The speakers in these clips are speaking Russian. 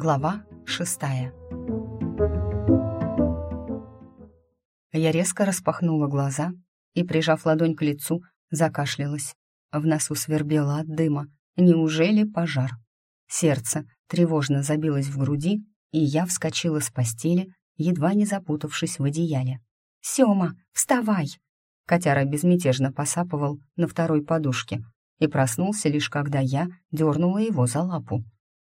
Глава шестая. Я резко распахнула глаза и, прижав ладонь к лицу, закашлялась. В носу свербело от дыма. Неужели пожар? Сердце тревожно забилось в груди, и я вскочила с постели, едва не запутавшись в одеяле. «Сёма, вставай!» Котяра безмятежно посапывал на второй подушке и проснулся лишь когда я дернула его за лапу.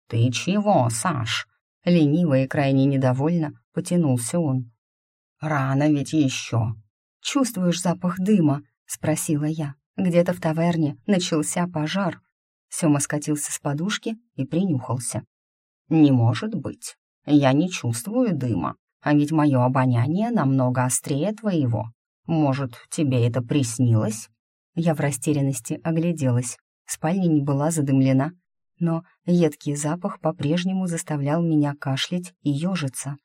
«Ты чего, Саш?» Лениво и крайне недовольно потянулся он. «Рано ведь еще». «Чувствуешь запах дыма?» — спросила я. «Где-то в таверне начался пожар». Сёма скатился с подушки и принюхался. «Не может быть. Я не чувствую дыма, а ведь мое обоняние намного острее твоего. Может, тебе это приснилось?» Я в растерянности огляделась. Спальня не была задымлена, но едкий запах по-прежнему заставлял меня кашлять и ежиться.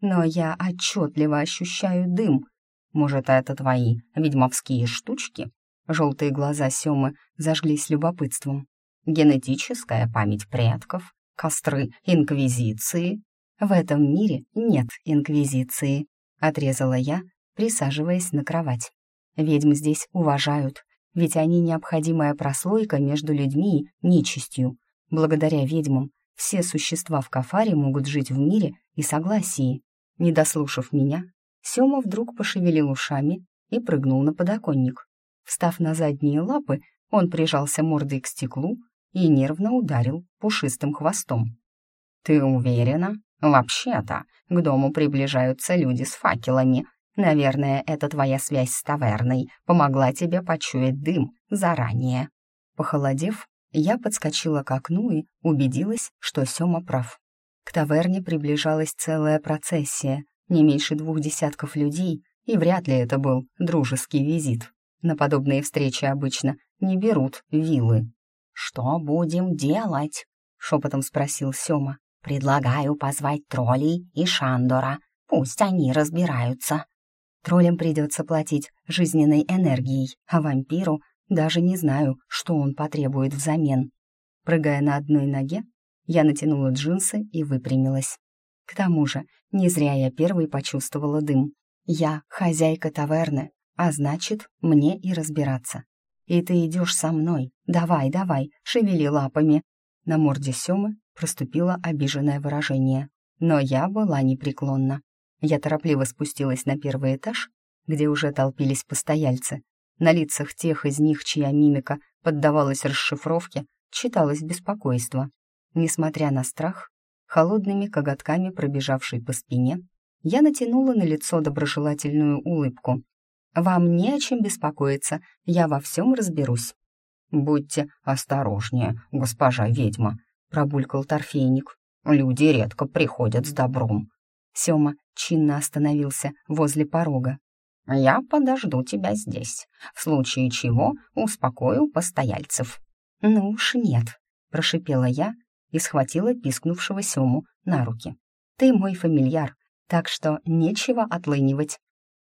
Но я отчетливо ощущаю дым. Может, это твои ведьмовские штучки? Желтые глаза Семы зажглись любопытством. Генетическая память предков, костры инквизиции. В этом мире нет инквизиции, отрезала я, присаживаясь на кровать. Ведьм здесь уважают, ведь они необходимая прослойка между людьми и нечистью. Благодаря ведьмам все существа в Кафаре могут жить в мире и согласии. Не дослушав меня, Сёма вдруг пошевелил ушами и прыгнул на подоконник. Встав на задние лапы, он прижался мордой к стеклу и нервно ударил пушистым хвостом. «Ты уверена? Вообще-то, к дому приближаются люди с факелами. Наверное, это твоя связь с таверной помогла тебе почуять дым заранее». Похолодев, я подскочила к окну и убедилась, что Сёма прав. К таверне приближалась целая процессия, не меньше двух десятков людей, и вряд ли это был дружеский визит. На подобные встречи обычно не берут вилы. «Что будем делать?» — шепотом спросил Сёма. «Предлагаю позвать троллей и Шандора. Пусть они разбираются». Троллям придется платить жизненной энергией, а вампиру даже не знаю, что он потребует взамен. Прыгая на одной ноге, я натянула джинсы и выпрямилась. К тому же, не зря я первой почувствовала дым. Я хозяйка таверны, а значит, мне и разбираться. И ты идешь со мной. Давай, давай, шевели лапами. На морде Семы проступило обиженное выражение. Но я была непреклонна. Я торопливо спустилась на первый этаж, где уже толпились постояльцы, на лицах тех из них, чья мимика поддавалась расшифровке, читалось беспокойство. Несмотря на страх, холодными коготками пробежавшей по спине, я натянула на лицо доброжелательную улыбку. «Вам не о чем беспокоиться, я во всем разберусь». «Будьте осторожнее, госпожа ведьма», — пробулькал торфейник. «Люди редко приходят с добром». Сёма чинно остановился возле порога. Я подожду тебя здесь, в случае чего успокою постояльцев». «Ну уж нет», — прошипела я и схватила пискнувшего Сему на руки. «Ты мой фамильяр, так что нечего отлынивать».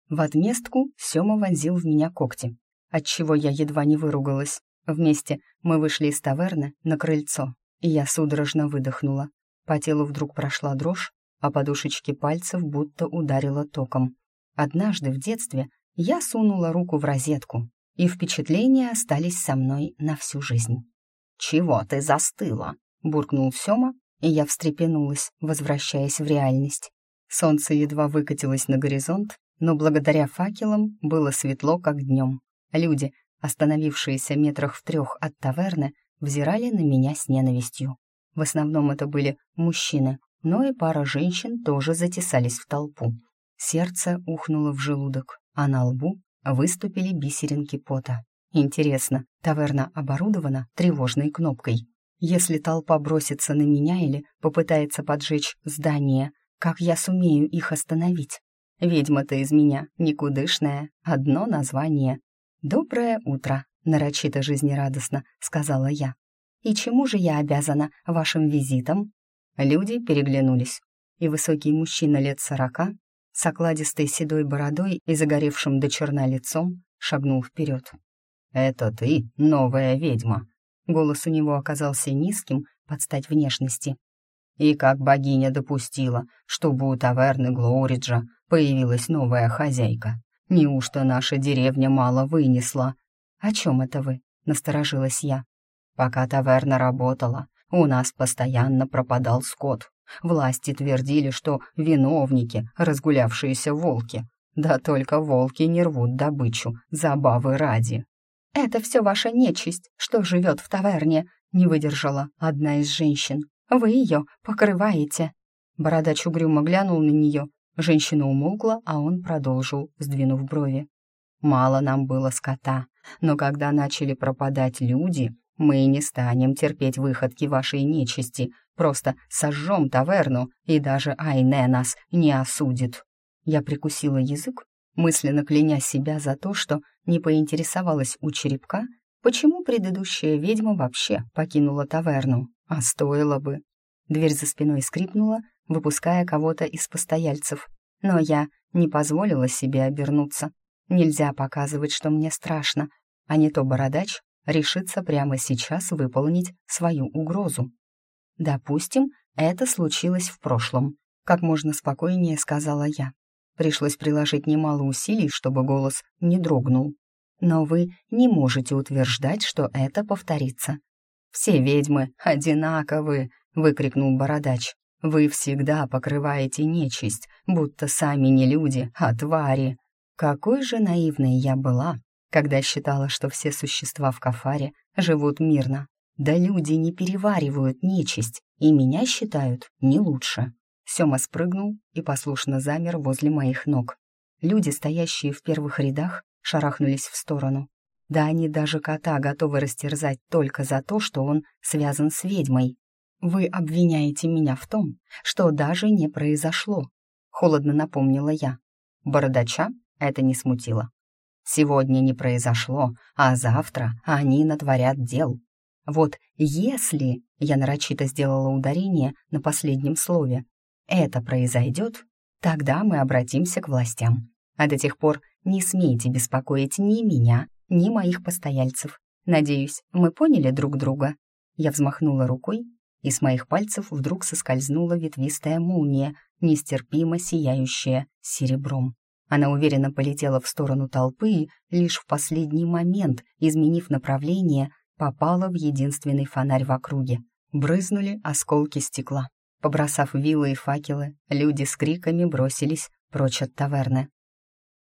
В отместку Сема вонзил в меня когти, отчего я едва не выругалась. Вместе мы вышли из таверны на крыльцо, и я судорожно выдохнула. По телу вдруг прошла дрожь, а подушечки пальцев будто ударило током. Однажды в детстве я сунула руку в розетку, и впечатления остались со мной на всю жизнь. «Чего ты застыла?» — буркнул Сёма, и я встрепенулась, возвращаясь в реальность. Солнце едва выкатилось на горизонт, но благодаря факелам было светло, как днем. Люди, остановившиеся метрах в трех от таверны, взирали на меня с ненавистью. В основном это были мужчины, но и пара женщин тоже затесались в толпу. Сердце ухнуло в желудок, а на лбу выступили бисеринки пота. Интересно, таверна оборудована тревожной кнопкой. Если толпа бросится на меня или попытается поджечь здание, как я сумею их остановить? Ведьма-то из меня никудышная, одно название. «Доброе утро», — нарочито жизнерадостно сказала я. «И чему же я обязана вашим визитом?» Люди переглянулись, и высокий мужчина лет сорока с окладистой седой бородой и загоревшим до черна лицом шагнул вперед. «Это ты, новая ведьма?» Голос у него оказался низким под стать внешности. И как богиня допустила, чтобы у таверны Глоуриджа появилась новая хозяйка. Неужто наша деревня мало вынесла? О чем это вы? Насторожилась я. Пока таверна работала, у нас постоянно пропадал скот. Власти твердили, что виновники, разгулявшиеся волки. Да только волки не рвут добычу, забавы ради. «Это все ваша нечисть, что живет в таверне», — не выдержала одна из женщин. «Вы ее покрываете». Бородач угрюмо глянул на нее. Женщина умолкла, а он продолжил, сдвинув брови. «Мало нам было скота, но когда начали пропадать люди, мы не станем терпеть выходки вашей нечисти, просто сожжем таверну, и даже Айне нас не осудит». Я прикусила язык, мысленно кляня себя за то, что не поинтересовалась у черепка, почему предыдущая ведьма вообще покинула таверну, а стоило бы. Дверь за спиной скрипнула, выпуская кого-то из постояльцев, но я не позволила себе обернуться. Нельзя показывать, что мне страшно, а не то бородач решится прямо сейчас выполнить свою угрозу. Допустим, это случилось в прошлом, как можно спокойнее сказала я. Пришлось приложить немало усилий, чтобы голос не дрогнул. Но вы не можете утверждать, что это повторится. «Все ведьмы одинаковы!» — выкрикнул бородач. «Вы всегда покрываете нечисть, будто сами не люди, а твари!» Какой же наивной я была, когда считала, что все существа в Кафаре живут мирно. Да люди не переваривают нечисть, и меня считают не лучше. Сёма спрыгнул и послушно замер возле моих ног. Люди, стоящие в первых рядах, шарахнулись в сторону. Да они даже кота готовы растерзать только за то, что он связан с ведьмой. Вы обвиняете меня в том, что даже не произошло. Холодно напомнила я. Бородача это не смутило. Сегодня не произошло, а завтра они натворят дел. Вот если, я нарочито сделала ударение на последнем слове, это произойдет, тогда мы обратимся к властям. А до тех пор не смейте беспокоить ни меня, ни моих постояльцев. Надеюсь, мы поняли друг друга?» Я взмахнула рукой, и с моих пальцев вдруг соскользнула ветвистая молния, нестерпимо сияющая серебром. Она уверенно полетела в сторону толпы и, лишь в последний момент, изменив направление, попала в единственный фонарь в округе. Брызнули осколки стекла. Побросав вилы и факелы, люди с криками бросились прочь от таверны.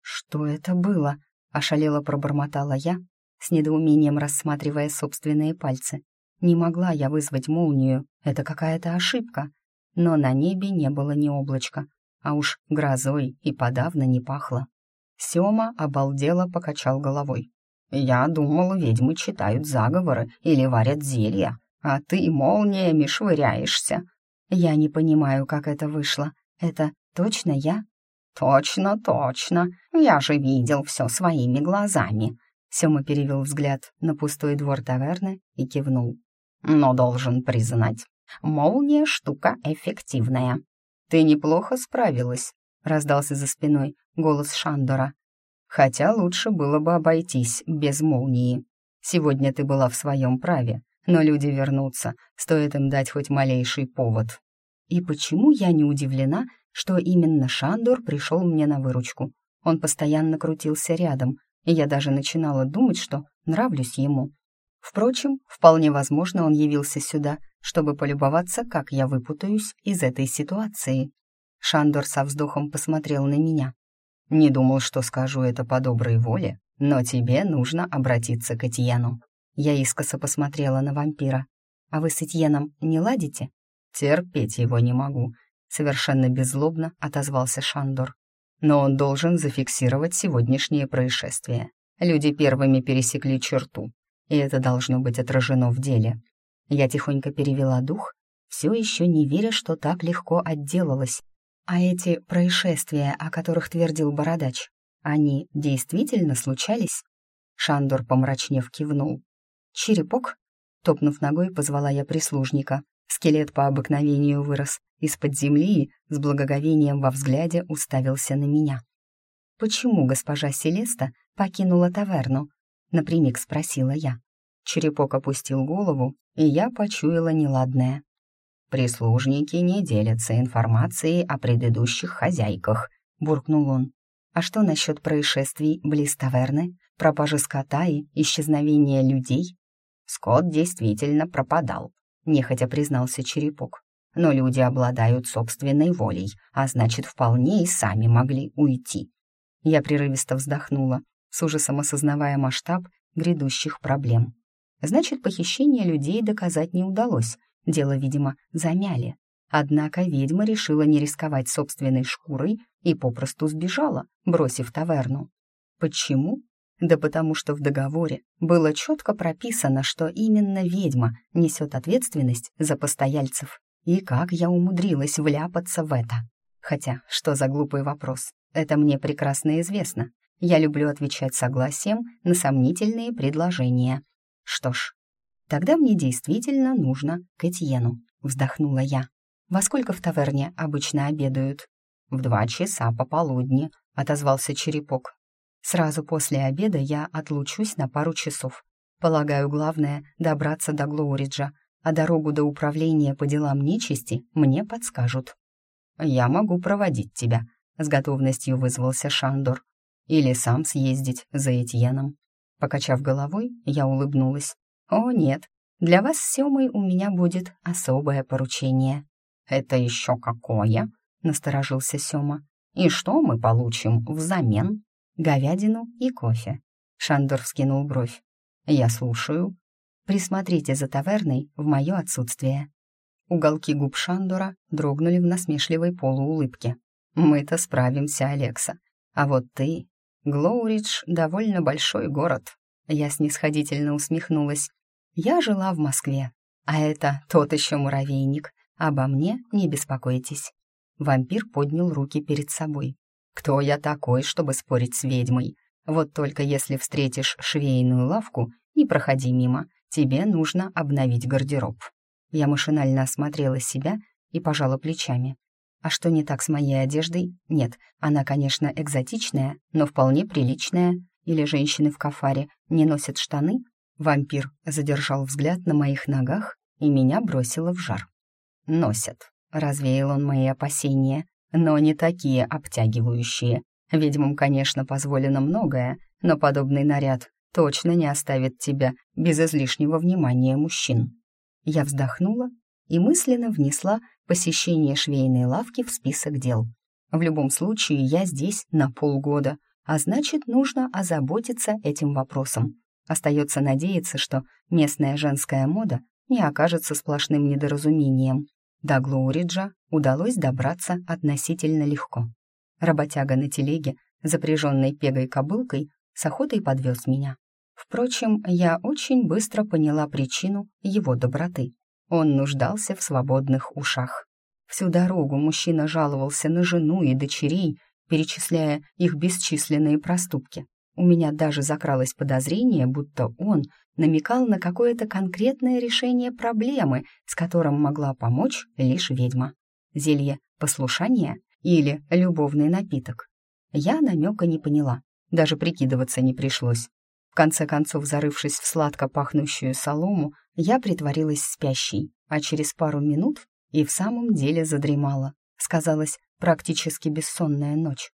«Что это было?» — ошалело пробормотала я, с недоумением рассматривая собственные пальцы. Не могла я вызвать молнию, это какая-то ошибка. Но на небе не было ни облачка, а уж грозой и подавно не пахло. Сёма обалдело покачал головой. «Я думал, ведьмы читают заговоры или варят зелья, а ты молниями швыряешься. Я не понимаю, как это вышло. Это точно я? Точно, точно. Я же видел все своими глазами. Сёма перевел взгляд на пустой двор таверны и кивнул. Но должен признать, молния штука эффективная. Ты неплохо справилась, раздался за спиной голос Шандора. Хотя лучше было бы обойтись без молнии. Сегодня ты была в своем праве, но люди вернутся, стоит им дать хоть малейший повод. И почему я не удивлена, что именно Шандор пришел мне на выручку? Он постоянно крутился рядом, и я даже начинала думать, что нравлюсь ему. Впрочем, вполне возможно, он явился сюда, чтобы полюбоваться, как я выпутаюсь из этой ситуации. Шандор со вздохом посмотрел на меня. «Не думал, что скажу это по доброй воле, но тебе нужно обратиться к Этьену». Я искоса посмотрела на вампира. «А вы с Этьеном не ладите?» «Терпеть его не могу», — совершенно беззлобно отозвался Шандор. «Но он должен зафиксировать сегодняшнее происшествие. Люди первыми пересекли черту, и это должно быть отражено в деле». Я тихонько перевела дух, все еще не веря, что так легко отделалась. А эти происшествия, о которых твердил Бородач, они действительно случались? Шандор, помрачнев, кивнул. «Черепок?» Топнув ногой, позвала я прислужника. Скелет по обыкновению вырос из-под земли и с благоговением во взгляде уставился на меня. «Почему госпожа Селеста покинула таверну?» — напрямик спросила я. Черепок опустил голову, и я почуяла неладное. Прислужники не делятся информацией о предыдущих хозяйках», — буркнул он. «А что насчет происшествий близ таверны, пропажи скота и исчезновения людей?» «Скот действительно пропадал», — нехотя признался Черепок. «Но люди обладают собственной волей, а значит, вполне и сами могли уйти». Я прерывисто вздохнула, с ужасом осознавая масштаб грядущих проблем. Значит, похищение людей доказать не удалось, дело, видимо, замяли. Однако ведьма решила не рисковать собственной шкурой и попросту сбежала, бросив таверну. Почему? Да потому что в договоре было четко прописано, что именно ведьма несет ответственность за постояльцев. И как я умудрилась вляпаться в это? Хотя, что за глупый вопрос? Это мне прекрасно известно. Я люблю отвечать согласием на сомнительные предложения. Что ж, тогда мне действительно нужно к Этьену, вздохнула я. Во сколько в таверне обычно обедают? В два часа пополудни, отозвался Черепок. Сразу после обеда я отлучусь на пару часов. Полагаю, главное — добраться до Глоуриджа, а дорогу до управления по делам нечисти мне подскажут. «Я могу проводить тебя», — с готовностью вызвался Шандор. «Или сам съездить за Этьеном». Покачав головой, я улыбнулась. «О, нет, для вас с Семой у меня будет особое поручение». «Это еще какое?» — насторожился Сема. «И что мы получим взамен?» «Говядину и кофе». Шандор вскинул бровь. «Я слушаю». «Присмотрите за таверной в мое отсутствие». Уголки губ Шандора дрогнули в насмешливой полуулыбке. «Мы-то справимся, Алекса. А вот ты...» «Глоуридж — довольно большой город». Я снисходительно усмехнулась. «Я жила в Москве, а это тот еще муравейник. Обо мне не беспокойтесь». Вампир поднял руки перед собой. «Кто я такой, чтобы спорить с ведьмой? Вот только если встретишь швейную лавку, не проходи мимо, тебе нужно обновить гардероб». Я машинально осмотрела себя и пожала плечами. А что не так с моей одеждой? Нет, она, конечно, экзотичная, но вполне приличная. Или женщины в кафаре не носят штаны? Вампир задержал взгляд на моих ногах и меня бросило в жар. «Носят», — развеял он мои опасения, «но не такие обтягивающие. Ведьмам, конечно, позволено многое, но подобный наряд точно не оставит тебя без излишнего внимания мужчин». Я вздохнула и мысленно внесла посещение швейной лавки в список дел. В любом случае, я здесь на полгода, а значит, нужно озаботиться этим вопросом. Остается надеяться, что местная женская мода не окажется сплошным недоразумением. До Глоуриджа удалось добраться относительно легко. Работяга на телеге, запряженной пегой-кобылкой, с охотой подвез меня. Впрочем, я очень быстро поняла причину его доброты. Он нуждался в свободных ушах. Всю дорогу мужчина жаловался на жену и дочерей, перечисляя их бесчисленные проступки. У меня даже закралось подозрение, будто он намекал на какое-то конкретное решение проблемы, с которым могла помочь лишь ведьма. Зелье послушания или любовный напиток. Я намека не поняла, даже прикидываться не пришлось. В конце концов, зарывшись в сладко пахнущую солому, я притворилась спящей, а через пару минут и в самом деле задремала. Сказалась практически бессонная ночь.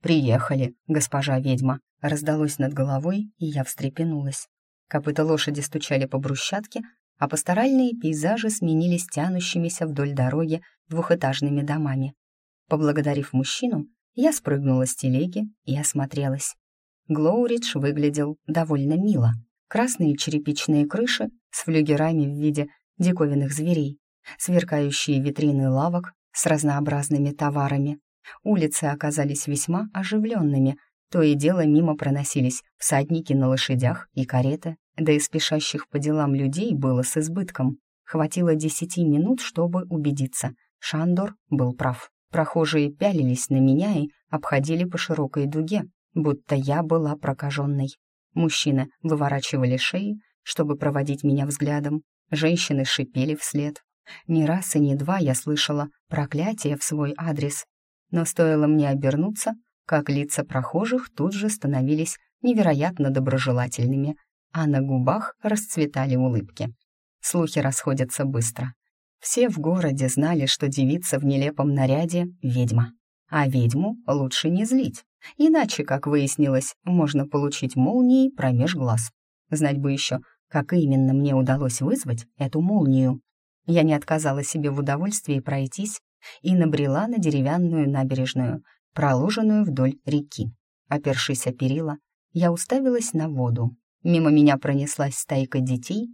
«Приехали, госпожа ведьма», раздалось над головой, и я встрепенулась. Копыта лошади стучали по брусчатке, а пасторальные пейзажи сменились тянущимися вдоль дороги двухэтажными домами. Поблагодарив мужчину, я спрыгнула с телеги и осмотрелась. Глоуридж выглядел довольно мило. Красные черепичные крыши с флюгерами в виде диковинных зверей, сверкающие витрины лавок с разнообразными товарами. Улицы оказались весьма оживленными, то и дело мимо проносились всадники на лошадях и кареты, да и спешащих по делам людей было с избытком. Хватило десяти минут, чтобы убедиться. Шандор был прав. Прохожие пялились на меня и обходили по широкой дуге, будто я была прокаженной. Мужчины выворачивали шеи, чтобы проводить меня взглядом. Женщины шипели вслед. Не раз и не два я слышала проклятие в свой адрес. Но стоило мне обернуться, как лица прохожих тут же становились невероятно доброжелательными, а на губах расцветали улыбки. Слухи расходятся быстро. Все в городе знали, что девица в нелепом наряде — ведьма. А ведьму лучше не злить, иначе, как выяснилось, можно получить молнией промеж глаз. Знать бы еще, как именно мне удалось вызвать эту молнию. Я не отказала себе в удовольствии пройтись и набрела на деревянную набережную, проложенную вдоль реки. Опершись о перила, я уставилась на воду. Мимо меня пронеслась стайка детей.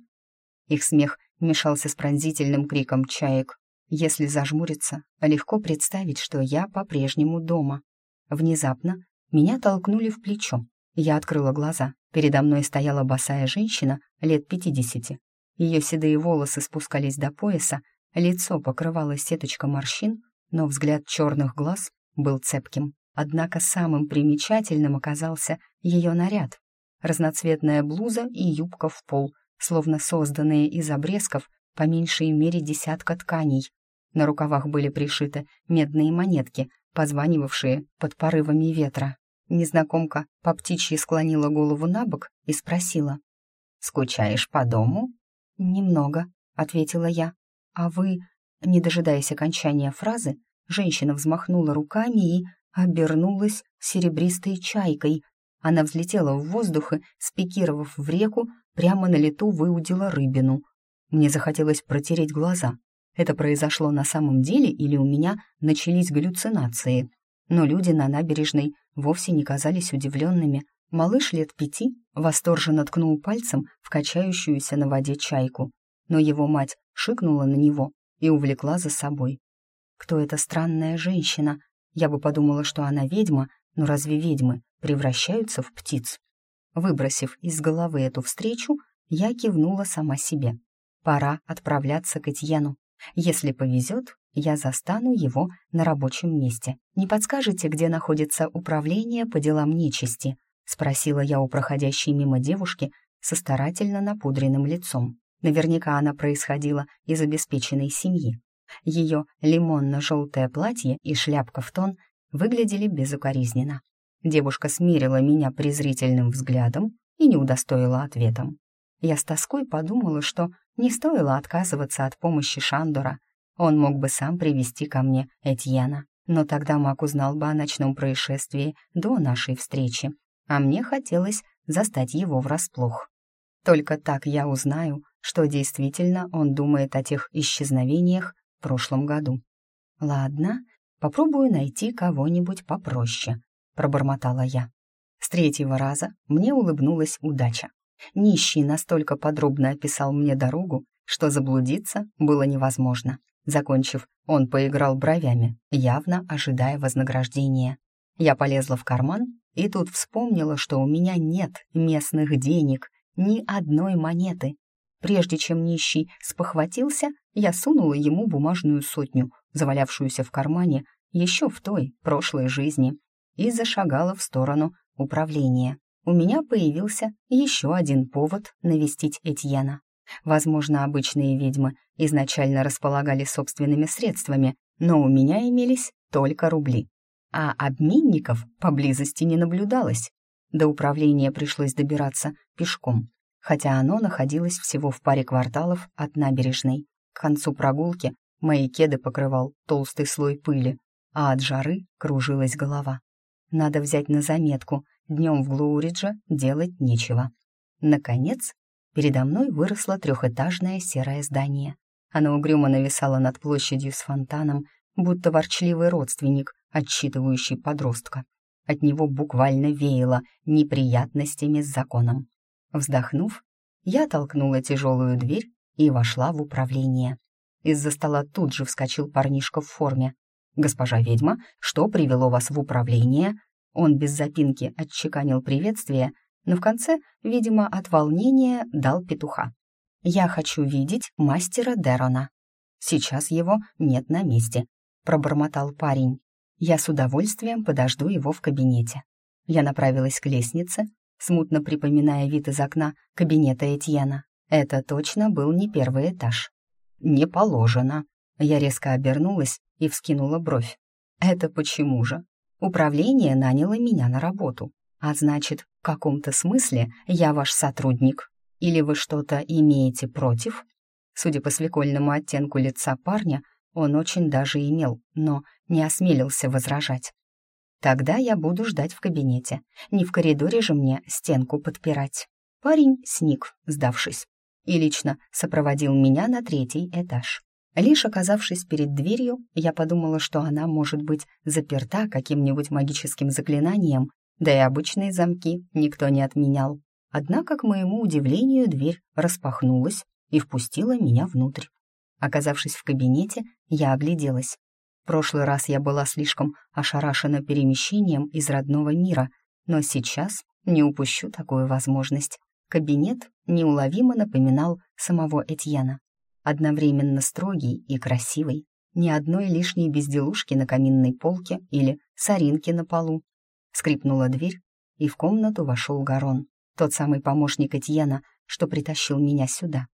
Их смех мешался с пронзительным криком чаек. Если зажмуриться, легко представить, что я по-прежнему дома. Внезапно меня толкнули в плечо. Я открыла глаза. Передо мной стояла босая женщина лет пятидесяти. Ее седые волосы спускались до пояса, лицо покрывало сеточка морщин, но взгляд черных глаз был цепким. Однако самым примечательным оказался ее наряд. Разноцветная блуза и юбка в пол, словно созданные из обрезков по меньшей мере десятка тканей. На рукавах были пришиты медные монетки, позванивавшие под порывами ветра. Незнакомка по птичьи склонила голову на бок и спросила. «Скучаешь по дому?» «Немного», — ответила я. «А вы...» Не дожидаясь окончания фразы, женщина взмахнула руками и обернулась серебристой чайкой. Она взлетела в воздух и, спикировав в реку, прямо на лету выудила рыбину. Мне захотелось протереть глаза. Это произошло на самом деле или у меня начались галлюцинации? Но люди на набережной вовсе не казались удивленными. Малыш лет пяти восторженно ткнул пальцем в качающуюся на воде чайку, но его мать шикнула на него и увлекла за собой. Кто эта странная женщина? Я бы подумала, что она ведьма, но разве ведьмы превращаются в птиц? Выбросив из головы эту встречу, я кивнула сама себе. Пора отправляться к Этьену. Если повезет, я застану его на рабочем месте. Не подскажете, где находится управление по делам нечисти?» — спросила я у проходящей мимо девушки со старательно напудренным лицом. Наверняка она происходила из обеспеченной семьи. Ее лимонно-желтое платье и шляпка в тон выглядели безукоризненно. Девушка смирила меня презрительным взглядом и не удостоила ответом. Я с тоской подумала, что не стоило отказываться от помощи Шандора. Он мог бы сам привести ко мне Этьена, но тогда Мак узнал бы о ночном происшествии до нашей встречи, а мне хотелось застать его врасплох. Только так я узнаю, что действительно он думает о тех исчезновениях в прошлом году. Ладно, попробую найти кого-нибудь попроще пробормотала я. С третьего раза мне улыбнулась удача. Нищий настолько подробно описал мне дорогу, что заблудиться было невозможно. Закончив, он поиграл бровями, явно ожидая вознаграждения. Я полезла в карман и тут вспомнила, что у меня нет местных денег, ни одной монеты. Прежде чем нищий спохватился, я сунула ему бумажную сотню, завалявшуюся в кармане еще в той прошлой жизни и зашагала в сторону управления. У меня появился еще один повод навестить Этьена. Возможно, обычные ведьмы изначально располагали собственными средствами, но у меня имелись только рубли. А обменников поблизости не наблюдалось. До управления пришлось добираться пешком, хотя оно находилось всего в паре кварталов от набережной. К концу прогулки мои кеды покрывал толстый слой пыли, а от жары кружилась голова. Надо взять на заметку, днем в Глоуридже делать нечего. Наконец, передо мной выросло трехэтажное серое здание. Оно угрюмо нависало над площадью с фонтаном, будто ворчливый родственник, отчитывающий подростка. От него буквально веяло неприятностями с законом. Вздохнув, я толкнула тяжелую дверь и вошла в управление. Из-за стола тут же вскочил парнишка в форме. «Госпожа ведьма, что привело вас в управление?» Он без запинки отчеканил приветствие, но в конце, видимо, от волнения дал петуха. «Я хочу видеть мастера Дерона». «Сейчас его нет на месте», — пробормотал парень. «Я с удовольствием подожду его в кабинете». Я направилась к лестнице, смутно припоминая вид из окна кабинета Этьена. Это точно был не первый этаж. «Не положено». Я резко обернулась и вскинула бровь. «Это почему же?» Управление наняло меня на работу. А значит, в каком-то смысле я ваш сотрудник. Или вы что-то имеете против?» Судя по свекольному оттенку лица парня, он очень даже имел, но не осмелился возражать. Тогда я буду ждать в кабинете. Не в коридоре же мне стенку подпирать. Парень сник, сдавшись, и лично сопроводил меня на третий этаж. Лишь оказавшись перед дверью, я подумала, что она может быть заперта каким-нибудь магическим заклинанием, да и обычные замки никто не отменял. Однако, к моему удивлению, дверь распахнулась и впустила меня внутрь. Оказавшись в кабинете, я огляделась. В прошлый раз я была слишком ошарашена перемещением из родного мира, но сейчас не упущу такую возможность. Кабинет неуловимо напоминал самого Этьена. Одновременно строгий и красивый, ни одной лишней безделушки на каминной полке или соринки на полу. Скрипнула дверь, и в комнату вошел Гарон, тот самый помощник Этьена, что притащил меня сюда.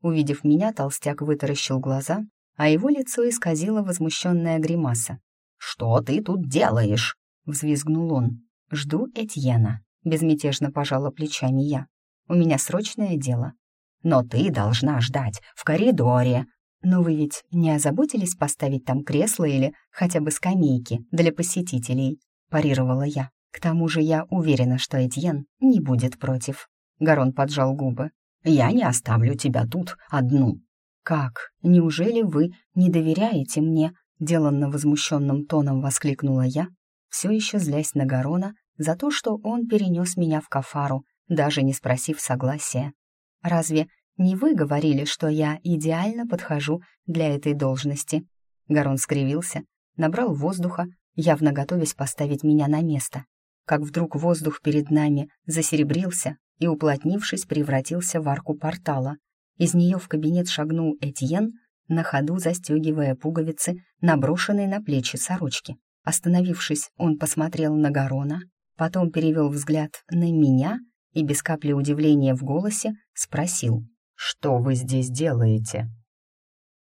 Увидев меня, толстяк вытаращил глаза а его лицо исказило возмущенная гримаса. «Что ты тут делаешь?» — взвизгнул он. «Жду Этьена», — безмятежно пожала плечами я. «У меня срочное дело». «Но ты должна ждать в коридоре». «Но вы ведь не озаботились поставить там кресло или хотя бы скамейки для посетителей?» — парировала я. «К тому же я уверена, что Этьен не будет против». Гарон поджал губы. «Я не оставлю тебя тут одну», «Как? Неужели вы не доверяете мне?» Деланно возмущенным тоном воскликнула я, все еще злясь на Гарона за то, что он перенес меня в кафару, даже не спросив согласия. «Разве не вы говорили, что я идеально подхожу для этой должности?» Гарон скривился, набрал воздуха, явно готовясь поставить меня на место. Как вдруг воздух перед нами засеребрился и, уплотнившись, превратился в арку портала — из нее в кабинет шагнул Этьен, на ходу застегивая пуговицы, наброшенные на плечи сорочки. Остановившись, он посмотрел на Гарона, потом перевел взгляд на меня и без капли удивления в голосе спросил, «Что вы здесь делаете?»